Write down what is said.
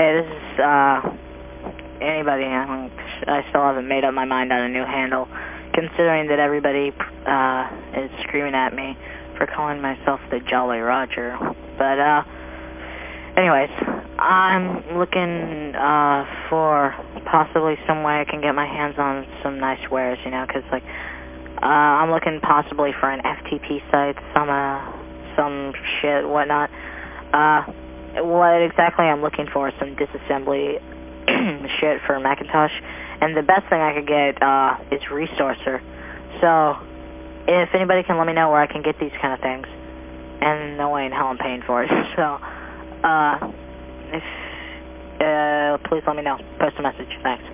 Hey, this is, uh, anybody. I still haven't made up my mind on a new handle, considering that everybody, uh, is screaming at me for calling myself the Jolly Roger. But, uh, anyways, I'm looking, uh, for possibly some way I can get my hands on some nice wares, you know, because, like, uh, I'm looking possibly for an FTP site, some, uh, some shit, whatnot. Uh, what exactly I'm looking for is some disassembly shit for Macintosh, and the best thing I could get, uh, is Resourcer. So, if anybody can let me know where I can get these kind of things, and no way in hell I'm paying for it, so, uh, if, uh, please let me know. Post a message. Thanks.